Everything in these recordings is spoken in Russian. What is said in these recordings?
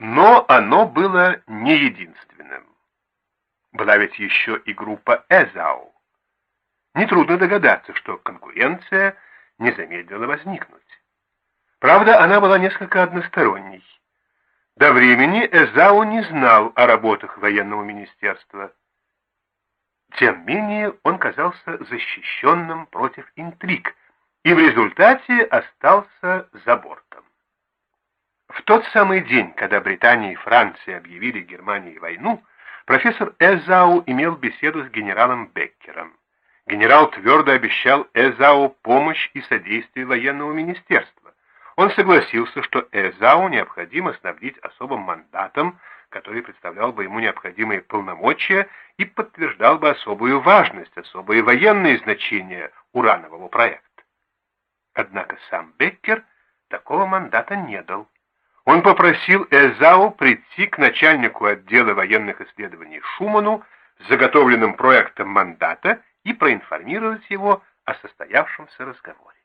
Но оно было не единственным. Была ведь еще и группа Эзау. Нетрудно догадаться, что конкуренция не замедлила возникнуть. Правда, она была несколько односторонней. До времени Эзау не знал о работах военного министерства. Тем менее он казался защищенным против интриг и в результате остался за бортом. В тот самый день, когда Британия и Франция объявили Германии войну, профессор Эзау имел беседу с генералом Беккером. Генерал твердо обещал Эзау помощь и содействие военного министерства. Он согласился, что Эзау необходимо снабдить особым мандатом, который представлял бы ему необходимые полномочия и подтверждал бы особую важность, особое военное значение уранового проекта. Однако сам Беккер такого мандата не дал. Он попросил Эзау прийти к начальнику отдела военных исследований Шуману с заготовленным проектом мандата и проинформировать его о состоявшемся разговоре.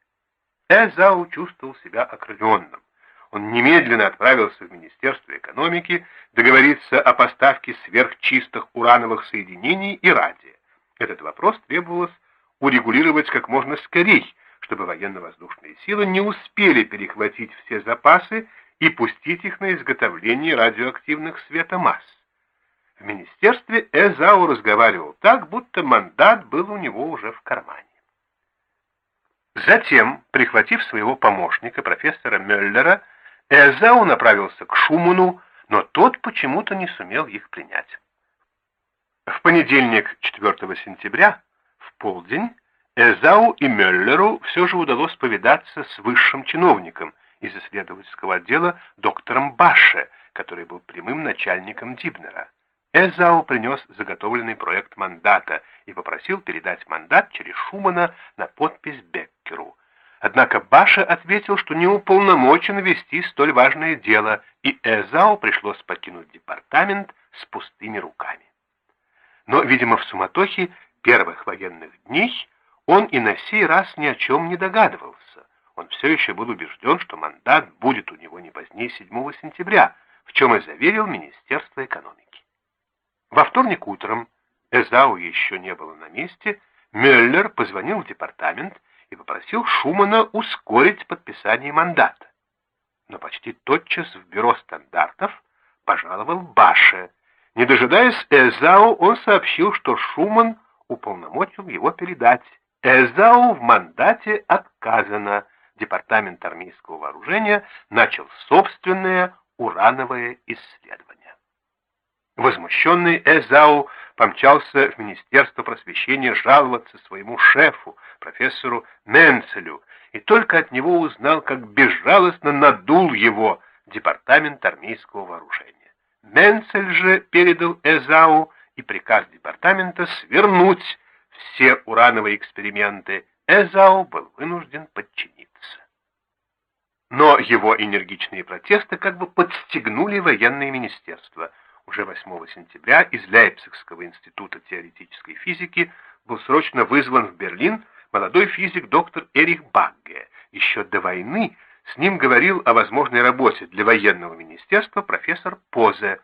Эзау чувствовал себя окрыленным. Он немедленно отправился в Министерство экономики договориться о поставке сверхчистых урановых соединений и радия. Этот вопрос требовалось урегулировать как можно скорее, чтобы военно-воздушные силы не успели перехватить все запасы и пустить их на изготовление радиоактивных светомасс. В министерстве Эзау разговаривал так, будто мандат был у него уже в кармане. Затем, прихватив своего помощника, профессора Мюллера, Эзау направился к Шуману, но тот почему-то не сумел их принять. В понедельник, 4 сентября, в полдень, Эзау и Мюллеру все же удалось повидаться с высшим чиновником – из исследовательского отдела доктором Баше, который был прямым начальником Дибнера. Эзау принес заготовленный проект мандата и попросил передать мандат через Шумана на подпись Беккеру. Однако Баша ответил, что не уполномочен вести столь важное дело, и Эзау пришлось покинуть департамент с пустыми руками. Но, видимо, в суматохе первых военных дней он и на сей раз ни о чем не догадывался он все еще был убежден, что мандат будет у него не позднее 7 сентября, в чем и заверил Министерство экономики. Во вторник утром, Эзау еще не было на месте, Мюллер позвонил в департамент и попросил Шумана ускорить подписание мандата. Но почти тотчас в бюро стандартов пожаловал Баше. Не дожидаясь Эзау, он сообщил, что Шуман уполномочил его передать. Эзау в мандате отказано, Департамент армейского вооружения начал собственное урановое исследование. Возмущенный Эзау помчался в Министерство просвещения жаловаться своему шефу, профессору Менцелю, и только от него узнал, как безжалостно надул его Департамент армейского вооружения. Менцель же передал Эзау и приказ департамента свернуть все урановые эксперименты. Эзау был вынужден подчиниться но его энергичные протесты как бы подстегнули военное министерство. Уже 8 сентября из Лейпцигского института теоретической физики был срочно вызван в Берлин молодой физик доктор Эрих Багге. Еще до войны с ним говорил о возможной работе для военного министерства профессор Позе.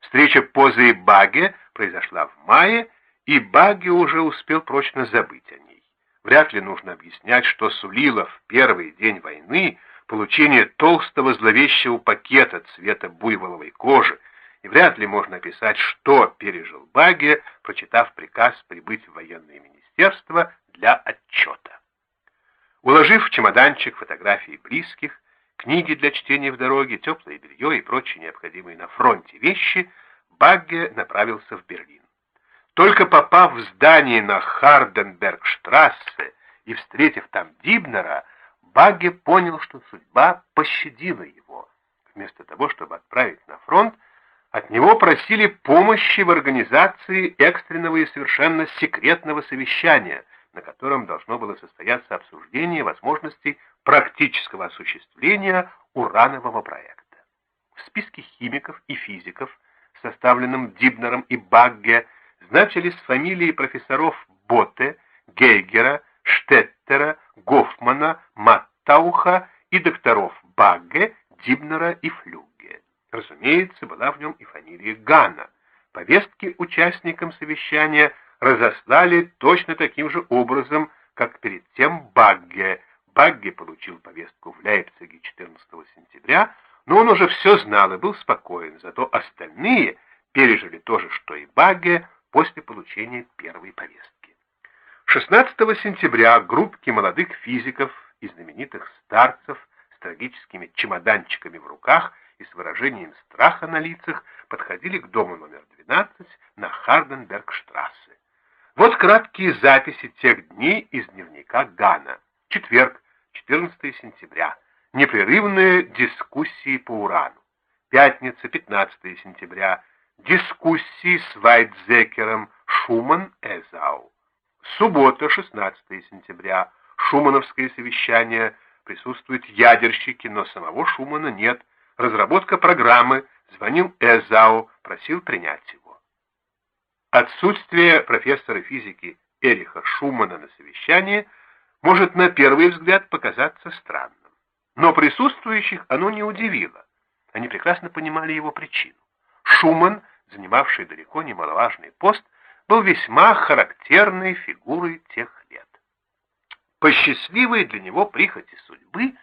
Встреча Позе и Багге произошла в мае, и Багге уже успел прочно забыть о ней. Вряд ли нужно объяснять, что сулило в первый день войны получение толстого зловещего пакета цвета буйволовой кожи, и вряд ли можно описать, что пережил Баге, прочитав приказ прибыть в военное министерство для отчета. Уложив в чемоданчик фотографии близких, книги для чтения в дороге, теплое белье и прочие необходимые на фронте вещи, Багге направился в Берлин. Только попав в здание на Харденбергштрассе и встретив там Дибнера, Багге понял, что судьба пощадила его. Вместо того, чтобы отправить на фронт, от него просили помощи в организации экстренного и совершенно секретного совещания, на котором должно было состояться обсуждение возможностей практического осуществления уранового проекта. В списке химиков и физиков, составленном Дибнером и Багге, значились фамилии профессоров Ботте, Гейгера, Штеттера, Гофмана, Маттауха и докторов Багге, Дибнера и Флюге. Разумеется, была в нем и фамилия Ганна. Повестки участникам совещания разослали точно таким же образом, как перед тем Багге. Багге получил повестку в Лейпциге 14 сентября, но он уже все знал и был спокоен, зато остальные пережили то же, что и Багге после получения первой повестки. 16 сентября группки молодых физиков и знаменитых старцев с трагическими чемоданчиками в руках и с выражением страха на лицах подходили к дому номер 12 на Харденбергштрассе. Вот краткие записи тех дней из дневника Гана. Четверг, 14 сентября. Непрерывные дискуссии по урану. Пятница, 15 сентября. Дискуссии с Вайтзекером Шуман Эзау. Суббота, 16 сентября. Шумановское совещание. Присутствуют ядерщики, но самого Шумана нет. Разработка программы. Звонил Эзау, просил принять его. Отсутствие профессора физики Эриха Шумана на совещании может на первый взгляд показаться странным. Но присутствующих оно не удивило. Они прекрасно понимали его причину. Шуман, занимавший далеко немаловажный пост, был весьма характерной фигурой тех лет. По счастливой для него прихоти судьбы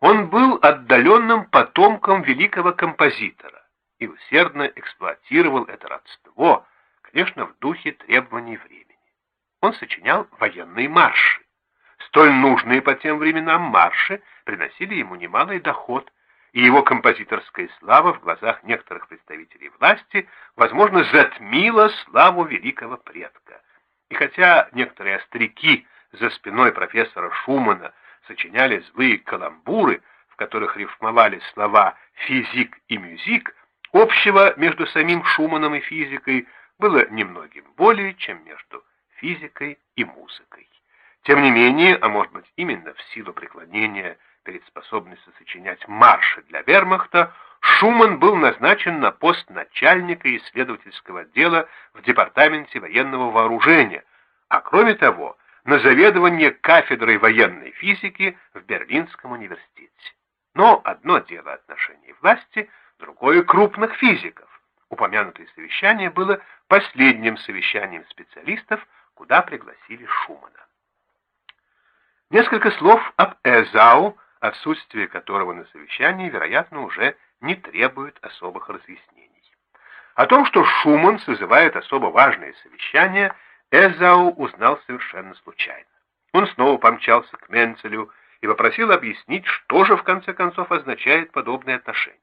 он был отдаленным потомком великого композитора и усердно эксплуатировал это родство, конечно, в духе требований времени. Он сочинял военные марши. Столь нужные по тем временам марши приносили ему немалый доход, и его композиторская слава в глазах некоторых представителей власти, возможно, затмила славу великого предка. И хотя некоторые остряки за спиной профессора Шумана сочиняли злые каламбуры, в которых рифмовали слова «физик» и «мюзик», общего между самим Шуманом и физикой было немногим более, чем между физикой и музыкой. Тем не менее, а может быть именно в силу преклонения перед способностью сочинять марши для вермахта, Шуман был назначен на пост начальника исследовательского отдела в Департаменте военного вооружения, а кроме того, на заведование кафедрой военной физики в Берлинском университете. Но одно дело отношений власти, другое крупных физиков. Упомянутое совещание было последним совещанием специалистов, куда пригласили Шумана. Несколько слов об Эзау, отсутствие которого на совещании, вероятно, уже не требует особых разъяснений. О том, что Шуман созывает особо важное совещание, Эзау узнал совершенно случайно. Он снова помчался к Менцелю и попросил объяснить, что же в конце концов означает подобное отношение.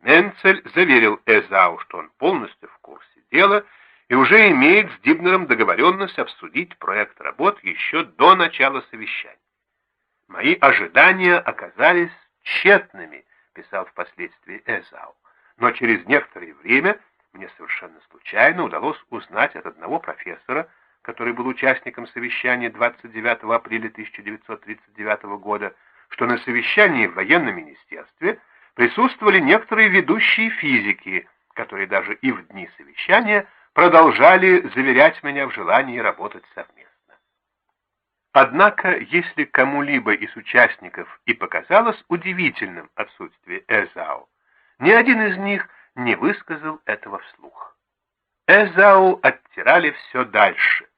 Менцель заверил Эзау, что он полностью в курсе дела и уже имеет с Дибнером договоренность обсудить проект работ еще до начала совещания. «Мои ожидания оказались тщетными», — писал впоследствии Эзау. «Но через некоторое время мне совершенно случайно удалось узнать от одного профессора, который был участником совещания 29 апреля 1939 года, что на совещании в военном министерстве присутствовали некоторые ведущие физики, которые даже и в дни совещания продолжали заверять меня в желании работать совместно. Однако, если кому-либо из участников и показалось удивительным отсутствие Эзау, ни один из них не высказал этого вслух. Эзау оттирали все дальше,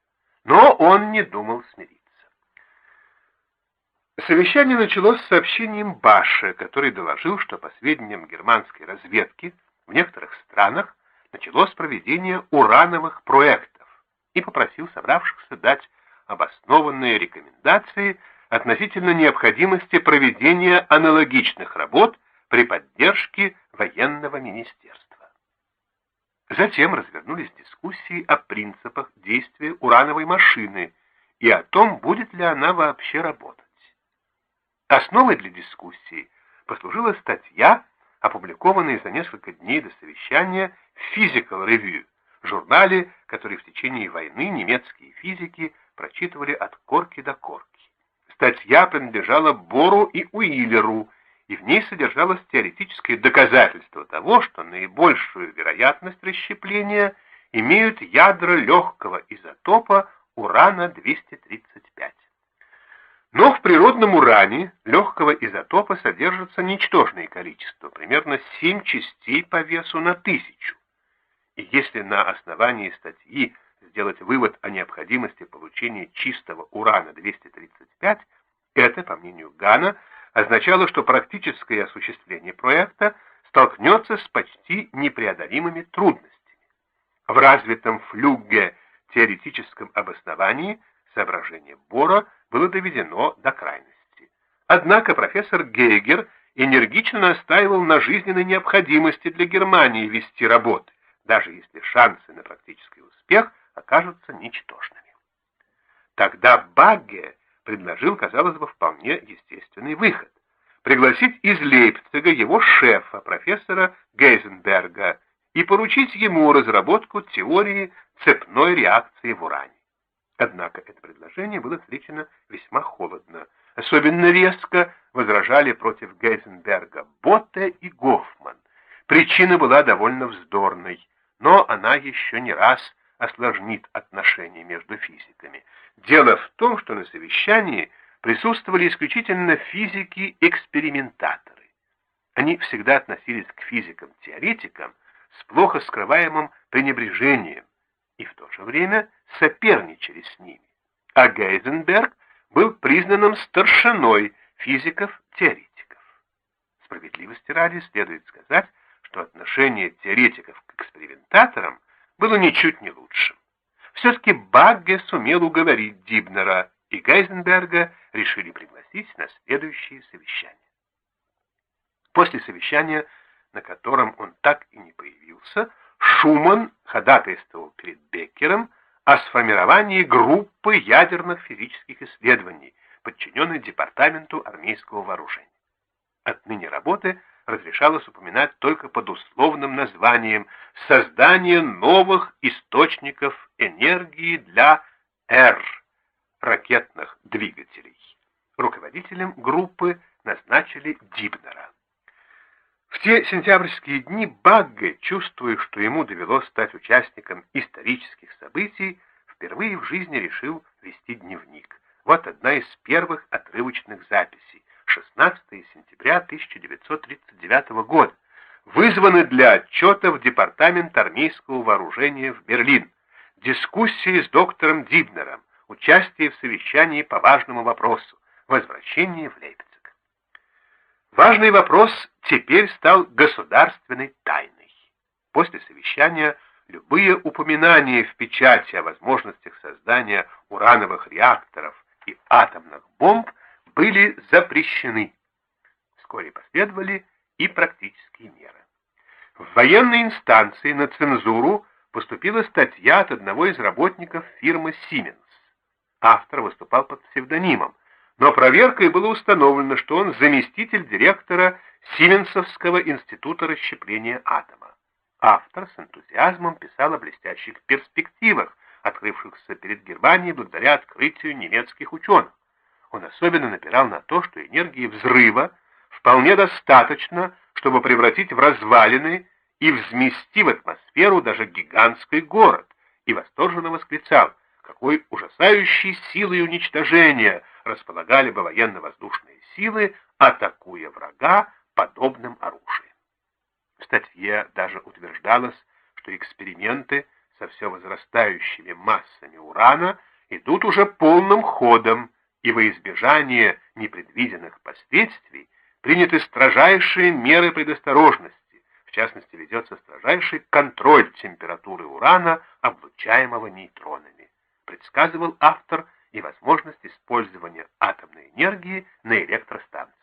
но он не думал смириться. Совещание началось с сообщением Баша, который доложил, что по сведениям германской разведки в некоторых странах началось проведение урановых проектов и попросил собравшихся дать обоснованные рекомендации относительно необходимости проведения аналогичных работ при поддержке военного министерства. Затем развернулись дискуссии о принципах действия урановой машины и о том, будет ли она вообще работать. Основой для дискуссии послужила статья, опубликованная за несколько дней до совещания в Physical Review, журнале, который в течение войны немецкие физики прочитывали от корки до корки. Статья принадлежала Бору и Уиллеру, и в ней содержалось теоретическое доказательство того, что наибольшую вероятность расщепления имеют ядра легкого изотопа урана-235. Но в природном уране легкого изотопа содержится ничтожное количество, примерно 7 частей по весу на тысячу. И если на основании статьи сделать вывод о необходимости получения чистого урана-235, это, по мнению Гана, означало, что практическое осуществление проекта столкнется с почти непреодолимыми трудностями. В развитом флюгге теоретическом обосновании соображение Бора было доведено до крайности. Однако профессор Гейгер энергично настаивал на жизненной необходимости для Германии вести работы, даже если шансы на практический успех окажутся ничтожными. Тогда Багге предложил, казалось бы, вполне естественный выход — пригласить из Лейпцига его шефа, профессора Гейзенберга, и поручить ему разработку теории цепной реакции в уране. Однако это предложение было встречено весьма холодно. Особенно резко возражали против Гейзенберга Ботте и Гофман. Причина была довольно вздорной, но она еще не раз осложнит отношения между физиками. Дело в том, что на совещании присутствовали исключительно физики-экспериментаторы. Они всегда относились к физикам-теоретикам с плохо скрываемым пренебрежением и в то же время соперничали с ними. А Гейзенберг был признанным старшиной физиков-теоретиков. Справедливости ради следует сказать, что отношение теоретиков к экспериментаторам было ничуть не лучшим. Все-таки Багге сумел уговорить Дибнера, и Гейзенберга решили пригласить на следующее совещание. После совещания, на котором он так и не появился, Шуман ходатайствовал перед Беккером о сформировании группы ядерных физических исследований, подчиненной Департаменту армейского вооружения. Отныне работы разрешалось упоминать только под условным названием «Создание новых источников энергии для Р» ракетных двигателей. Руководителем группы назначили Дибнера. В те сентябрьские дни Багге, чувствуя, что ему довелось стать участником исторических событий, впервые в жизни решил вести дневник. Вот одна из первых отрывочных записей. 16 сентября 1939 года. Вызваны для отчета в Департамент армейского вооружения в Берлин. Дискуссии с доктором Дибнером. Участие в совещании по важному вопросу. Возвращение в Лейпциг. Важный вопрос теперь стал государственной тайной. После совещания любые упоминания в печати о возможностях создания урановых реакторов и атомных бомб были запрещены. Вскоре последовали и практические меры. В военной инстанции на цензуру поступила статья от одного из работников фирмы «Сименс». Автор выступал под псевдонимом, но проверкой было установлено, что он заместитель директора Сименсовского института расщепления атома. Автор с энтузиазмом писал о блестящих перспективах, открывшихся перед Германией благодаря открытию немецких ученых. Он особенно напирал на то, что энергии взрыва вполне достаточно, чтобы превратить в развалины и взмести в атмосферу даже гигантский город, и восторженно восклицал, какой ужасающей силой уничтожения располагали бы военно-воздушные силы, атакуя врага подобным оружием. В статье даже утверждалось, что эксперименты со все возрастающими массами урана идут уже полным ходом, и во избежание непредвиденных последствий приняты строжайшие меры предосторожности, в частности ведется строжайший контроль температуры урана, облучаемого нейтронами, предсказывал автор и возможность использования атомной энергии на электростанциях.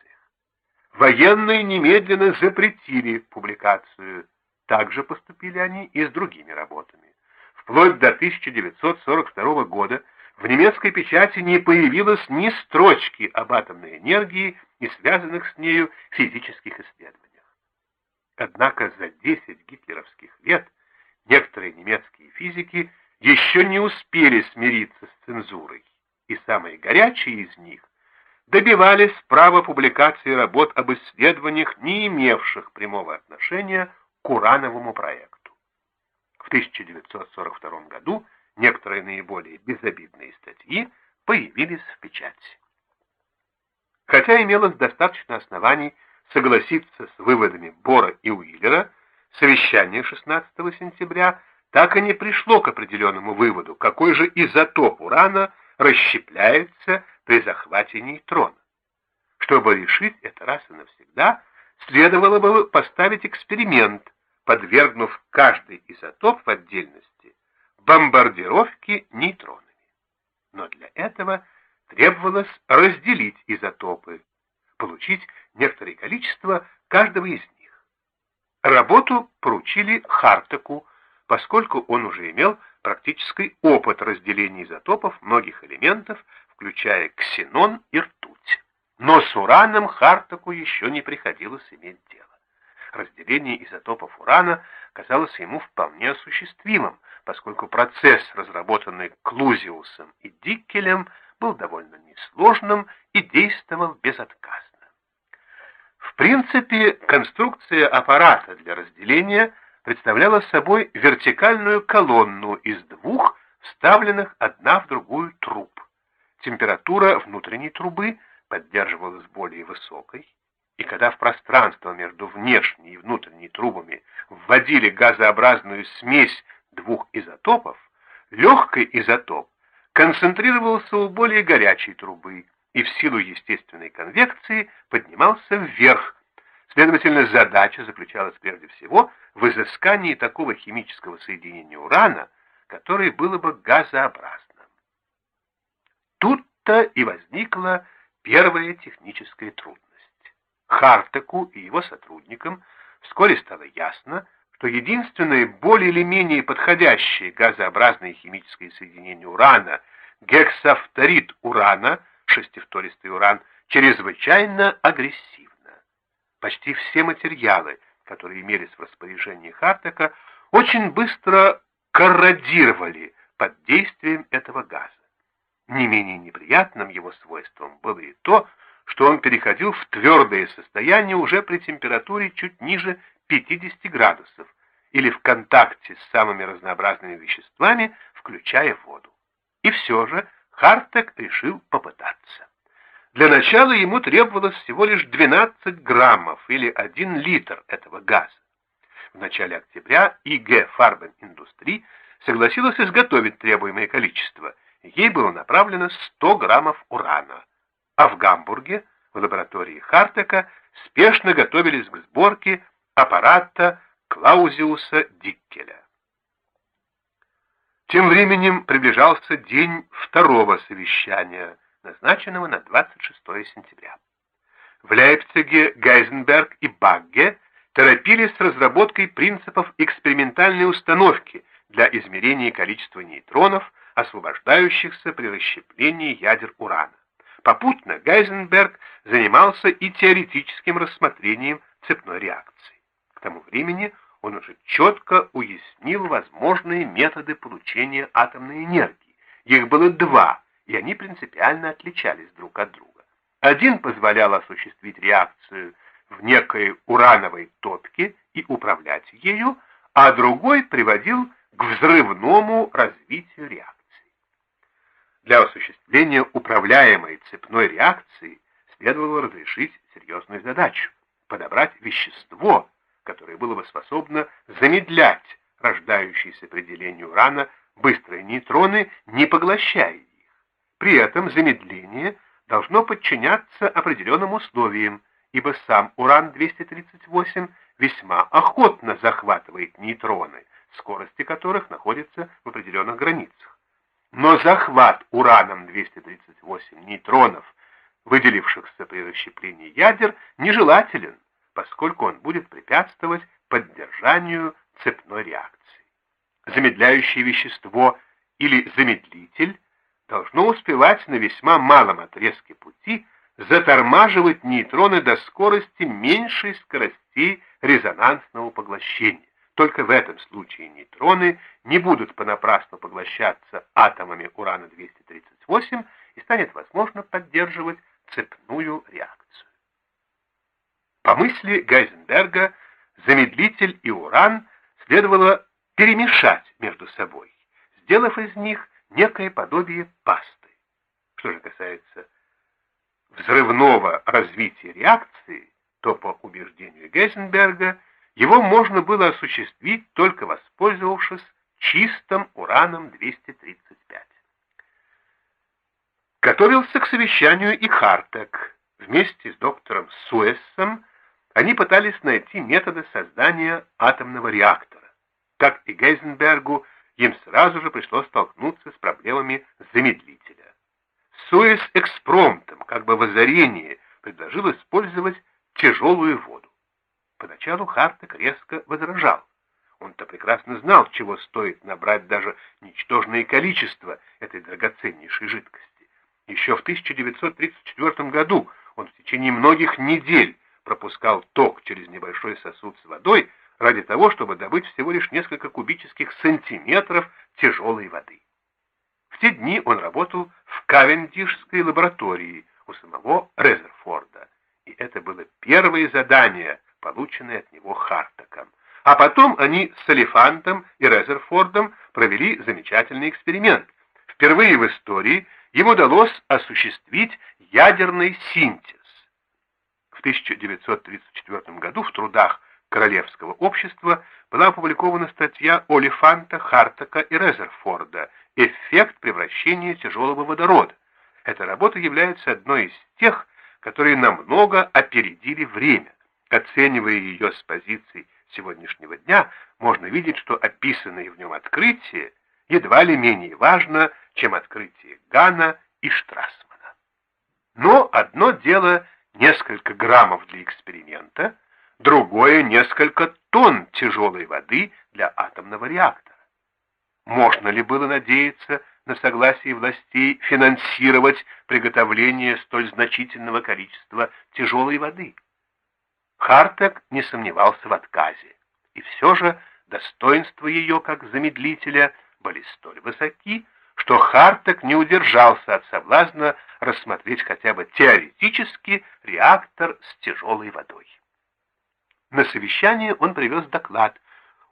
Военные немедленно запретили публикацию. Также поступили они и с другими работами. Вплоть до 1942 года в немецкой печати не появилось ни строчки об атомной энергии и связанных с нею физических исследованиях. Однако за 10 гитлеровских лет некоторые немецкие физики еще не успели смириться с цензурой и самые горячие из них добивались права публикации работ об исследованиях, не имевших прямого отношения к урановому проекту. В 1942 году некоторые наиболее безобидные статьи появились в печати. Хотя имелось достаточно оснований согласиться с выводами Бора и Уиллера, совещание 16 сентября так и не пришло к определенному выводу, какой же изотоп урана расщепляется при захвате нейтрона. Чтобы решить это раз и навсегда, следовало бы поставить эксперимент, подвергнув каждый изотоп в отдельности бомбардировке нейтронами. Но для этого требовалось разделить изотопы, получить некоторое количество каждого из них. Работу поручили Хартеку, поскольку он уже имел практический опыт разделения изотопов многих элементов, включая ксенон и ртуть. Но с ураном Хартаку еще не приходилось иметь дело. Разделение изотопов урана казалось ему вполне осуществимым, поскольку процесс, разработанный Клузиусом и Диккелем, был довольно несложным и действовал безотказно. В принципе, конструкция аппарата для разделения представляла собой вертикальную колонну из двух вставленных одна в другую труб. Температура внутренней трубы поддерживалась более высокой, и когда в пространство между внешней и внутренней трубами вводили газообразную смесь двух изотопов, легкий изотоп концентрировался у более горячей трубы и в силу естественной конвекции поднимался вверх. Следовательно, задача заключалась прежде всего в изыскании такого химического соединения урана, которое было бы газообразным. Тут-то и возникла первая техническая трудность. Хартеку и его сотрудникам вскоре стало ясно, что единственное более или менее подходящее газообразное химическое соединение урана, гексафторид урана, шестифтористый уран, чрезвычайно агрессивно. Почти все материалы, которые имелись в распоряжении Хартека, очень быстро корродировали под действием этого газа. Не менее неприятным его свойством было и то, что он переходил в твердое состояние уже при температуре чуть ниже 50 градусов или в контакте с самыми разнообразными веществами, включая воду. И все же Хартек решил попытаться. Для начала ему требовалось всего лишь 12 граммов или 1 литр этого газа. В начале октября ИГ Фарбен Индустри согласилась изготовить требуемое количество. Ей было направлено 100 граммов урана. А в Гамбурге, в лаборатории Хартека, спешно готовились к сборке аппарата Клаузиуса Диккеля. Тем временем приближался день второго совещания, назначенного на 26 сентября. В Лейпциге Гейзенберг и Багге торопились с разработкой принципов экспериментальной установки для измерения количества нейтронов, освобождающихся при расщеплении ядер урана. Попутно Гейзенберг занимался и теоретическим рассмотрением цепной реакции. К тому времени он уже четко уяснил возможные методы получения атомной энергии. Их было два, и они принципиально отличались друг от друга. Один позволял осуществить реакцию в некой урановой топке и управлять ею, а другой приводил к взрывному развитию реакции. Для осуществления управляемой цепной реакции следовало разрешить серьезную задачу подобрать вещество, которое было бы способно замедлять рождающиеся при делении урана быстрые нейтроны, не поглощая их. При этом замедление должно подчиняться определенным условиям, ибо сам уран-238 весьма охотно захватывает нейтроны, скорости которых находятся в определенных границах. Но захват ураном-238 нейтронов выделившихся при расщеплении ядер, нежелателен, поскольку он будет препятствовать поддержанию цепной реакции. Замедляющее вещество или замедлитель должно успевать на весьма малом отрезке пути затормаживать нейтроны до скорости меньшей скоростей резонансного поглощения. Только в этом случае нейтроны не будут понапрасну поглощаться атомами урана-238 и станет возможно поддерживать цепную реакцию. По мысли Гайзенберга, замедлитель и уран следовало перемешать между собой, сделав из них некое подобие пасты. Что же касается взрывного развития реакции, то по убеждению Гейзенберга его можно было осуществить только воспользовавшись чистым ураном-235. Готовился к совещанию и Хартек. Вместе с доктором Суэссом они пытались найти методы создания атомного реактора. Как и Гейзенбергу, им сразу же пришлось столкнуться с проблемами замедлителя. Суэс экспромтом, как бы в озарении, предложил использовать тяжелую воду. Поначалу Хартек резко возражал. Он-то прекрасно знал, чего стоит набрать даже ничтожное количество этой драгоценнейшей жидкости. Еще в 1934 году он в течение многих недель пропускал ток через небольшой сосуд с водой ради того, чтобы добыть всего лишь несколько кубических сантиметров тяжелой воды. В те дни он работал в Кавендишской лаборатории у самого Резерфорда, и это было первое задание, полученное от него Хартаком. А потом они с Алифантом и Резерфордом провели замечательный эксперимент. Впервые в истории им удалось осуществить ядерный синтез. В 1934 году в трудах Королевского общества была опубликована статья Олифанта, Хартака и Резерфорда «Эффект превращения тяжелого водорода». Эта работа является одной из тех, которые намного опередили время. Оценивая ее с позиций сегодняшнего дня, можно видеть, что описанные в нем открытия едва ли менее важно, чем открытие Гана и Штрасмана. Но одно дело несколько граммов для эксперимента, другое несколько тонн тяжелой воды для атомного реактора. Можно ли было надеяться на согласие властей финансировать приготовление столь значительного количества тяжелой воды? Хартек не сомневался в отказе, и все же достоинства ее как замедлителя были столь высоки, что Хартек не удержался от соблазна рассмотреть хотя бы теоретически реактор с тяжелой водой. На совещание он привез доклад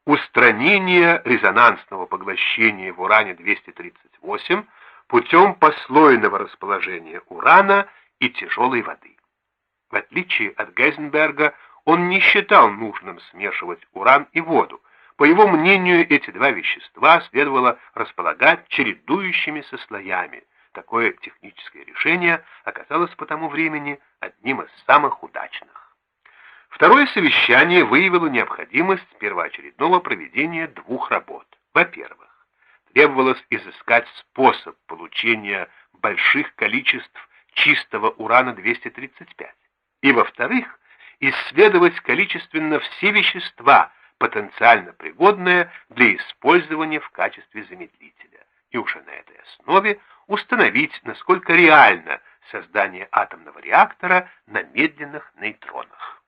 «Устранение резонансного поглощения в уране-238 путем послойного расположения урана и тяжелой воды». В отличие от Гейзенберга, он не считал нужным смешивать уран и воду, по его мнению, эти два вещества следовало располагать чередующимися слоями. Такое техническое решение оказалось по тому времени одним из самых удачных. Второе совещание выявило необходимость первоочередного проведения двух работ. Во-первых, требовалось изыскать способ получения больших количеств чистого урана-235. И во-вторых, исследовать количественно все вещества, потенциально пригодное для использования в качестве замедлителя, и уже на этой основе установить, насколько реально создание атомного реактора на медленных нейтронах.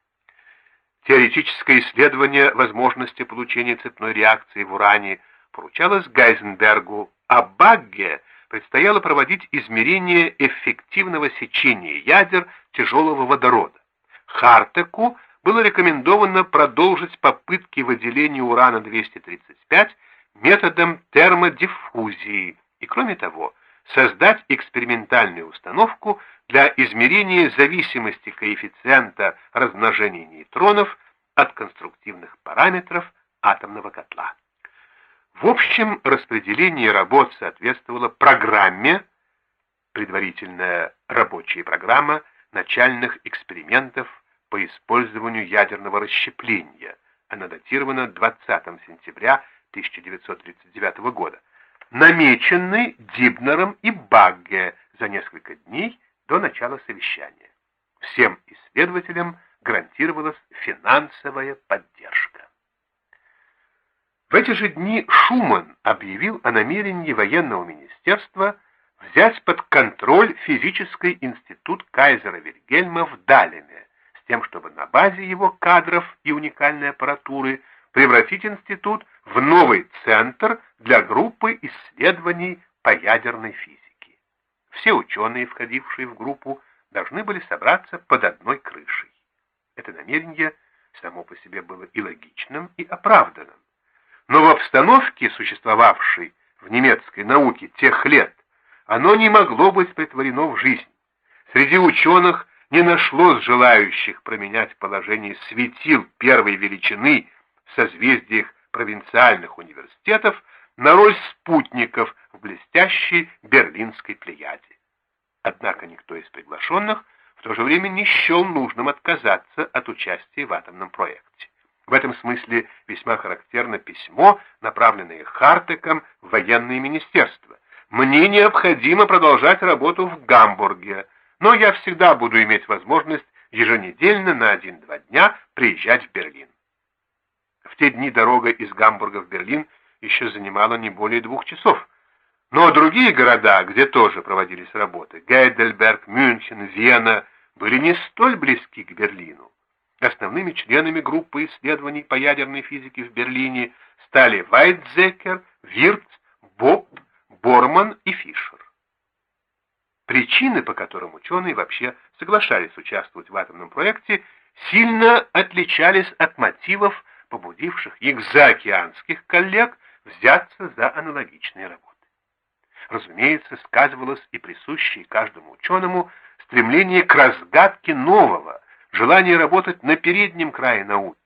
Теоретическое исследование возможности получения цепной реакции в уране поручалось Гайзенбергу, а Багге предстояло проводить измерение эффективного сечения ядер тяжелого водорода. Хартеку было рекомендовано продолжить попытки выделения урана-235 методом термодиффузии и, кроме того, создать экспериментальную установку для измерения зависимости коэффициента размножения нейтронов от конструктивных параметров атомного котла. В общем, распределение работ соответствовало программе, предварительная рабочая программа начальных экспериментов по использованию ядерного расщепления. Она датирована 20 сентября 1939 года. Намеченный Дибнером и Багге за несколько дней до начала совещания. Всем исследователям гарантировалась финансовая поддержка. В эти же дни Шуман объявил о намерении военного министерства взять под контроль физический институт Кайзера Вильгельма в Далеме, тем, чтобы на базе его кадров и уникальной аппаратуры превратить институт в новый центр для группы исследований по ядерной физике. Все ученые, входившие в группу, должны были собраться под одной крышей. Это намерение само по себе было и логичным, и оправданным. Но в обстановке, существовавшей в немецкой науке тех лет, оно не могло быть притворено в жизнь. Среди ученых не нашлось желающих променять положение светил первой величины в созвездиях провинциальных университетов на роль спутников в блестящей берлинской плеяде. Однако никто из приглашенных в то же время не счел нужным отказаться от участия в атомном проекте. В этом смысле весьма характерно письмо, направленное Хартеком в военное министерство. «Мне необходимо продолжать работу в Гамбурге, но я всегда буду иметь возможность еженедельно на один-два дня приезжать в Берлин». В те дни дорога из Гамбурга в Берлин еще занимала не более двух часов. Но другие города, где тоже проводились работы, Гейдельберг, Мюнхен, Вена, были не столь близки к Берлину. Основными членами группы исследований по ядерной физике в Берлине стали Вайтзекер, Вирц, Боб, Борман и Фишер. Причины, по которым ученые вообще соглашались участвовать в атомном проекте, сильно отличались от мотивов, побудивших их заокеанских коллег взяться за аналогичные работы разумеется, сказывалось и присущее каждому ученому стремление к разгадке нового, желание работать на переднем крае науки,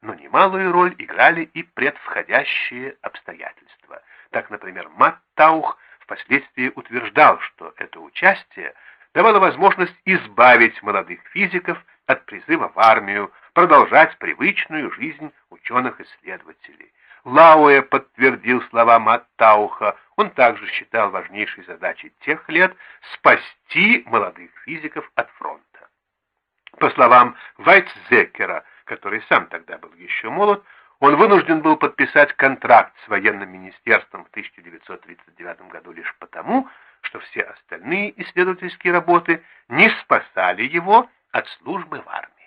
но немалую роль играли и предвходящие обстоятельства. Так, например, Маттаух впоследствии утверждал, что это участие давало возможность избавить молодых физиков от призыва в армию, продолжать привычную жизнь ученых-исследователей. Лауэ подтвердил слова Маттауха. Он также считал важнейшей задачей тех лет спасти молодых физиков от фронта. По словам Вайтзекера, который сам тогда был еще молод, он вынужден был подписать контракт с военным министерством в 1939 году лишь потому, что все остальные исследовательские работы не спасали его от службы в армии.